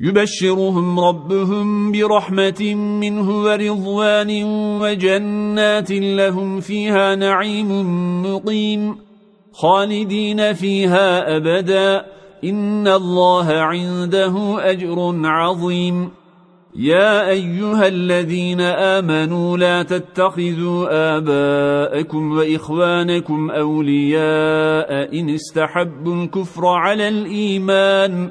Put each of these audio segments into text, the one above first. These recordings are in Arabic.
يبشرهم ربهم برحمة منه ورضوان وجنات لهم فيها نعيم مقيم خالدين فيها أبدا إن الله عنده أجر عظيم. يا أيها الذين آمنوا لا تتخذوا آباءكم وإخوانكم أولياء إن استحبوا الكفر على الإيمان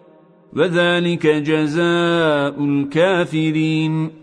وذلك جزاء الكافرين.